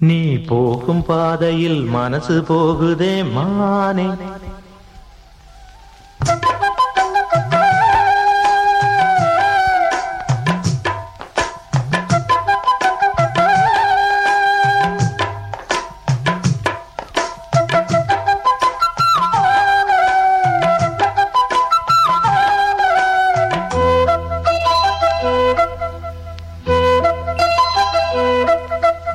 நீ போகும் பாதையில் மனசு போகுதே மானே.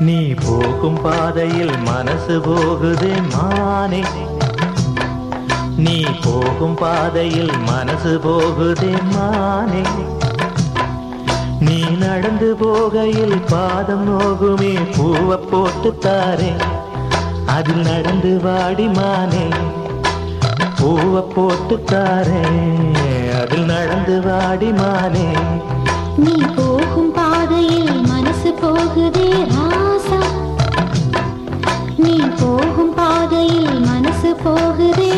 நீ போகும் பாதையில் மனசு போகுது மானே. நீ போகும் பாதையில் மனசு போகுது மானே. நீ நடந்து போகையில் பாதம் நோகுமே பூவை போட்டு தாரே. அதில் நடந்து வாடி மானே பூவை போட்டு தாரே. அதில் நடந்து வாடி மானே. நீ போகும் பாதையில் மனசு போகுதே போகும் பாதையில் மனசு போகுதே.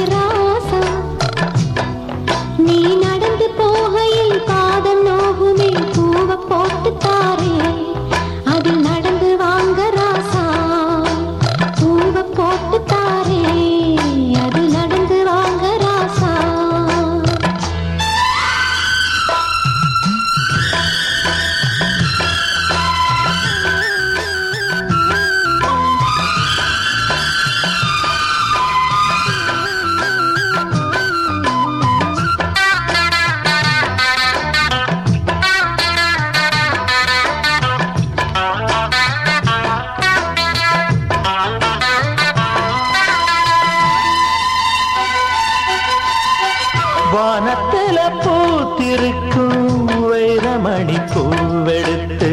வானத்தில பூத்திருக்கும் வைரமணி பூவெடுத்து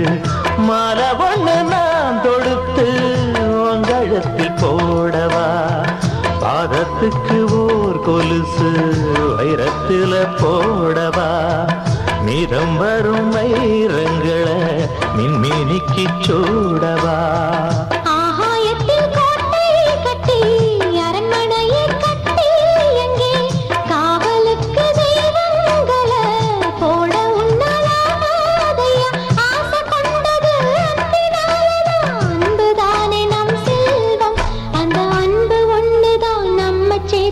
மலை ஒண்ணு நான் தொடுத்து உங்கழத்தில் போடவா? பாதத்துக்கு ஓர் கொலுசு வைரத்தில போடவா? நிறம் வரும் வைரங்களை மின்மினிக்கு சூடவா?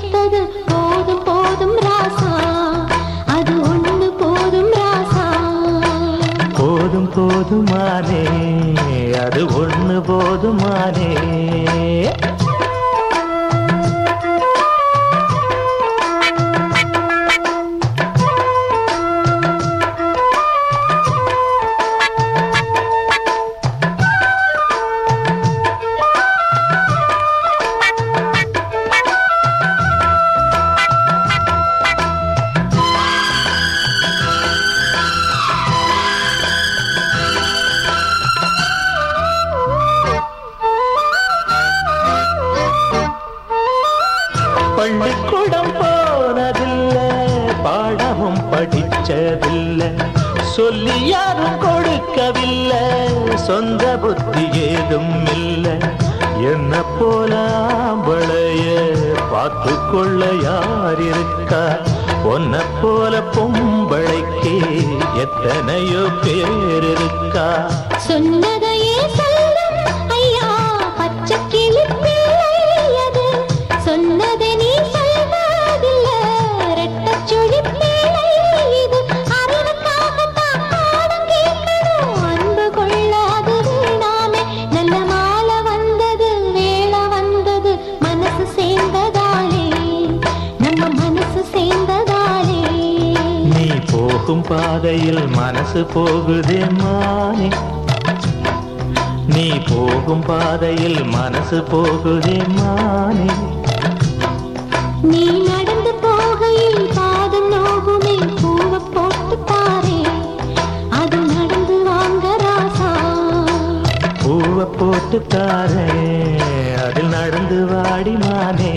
நம்ம போதும் போதும் ராசா. அது ஒன்று போதும் ராசா. போதும் போதுமானே அது ஒன்று போதுமானே. குடம் போனதில்லை பாடமும் படிச்சதில்லை. சொல்லி யாரும் கொடுக்கவில்லை சொந்த புத்தி ஏதும் இல்லை. என்ன போல ஆம்பளைய பார்த்து கொள்ள யார் இருக்கா? உன்னை போல பொம்பளைக்கு எத்தனையோ பேர் இருக்கா? சொன்னதையே பாதையில் மனசு போகுதே மானே. நீ போகும் பாதையில் மனசு போகுதே மானே. நீ நடந்து போகையில் பாதம் நோகுமே பூவ போட்டு பாரே. அது நடந்து வாங்க ராசா. பூவை போட்டு தாரே அதில் நடந்து வாடி மானே.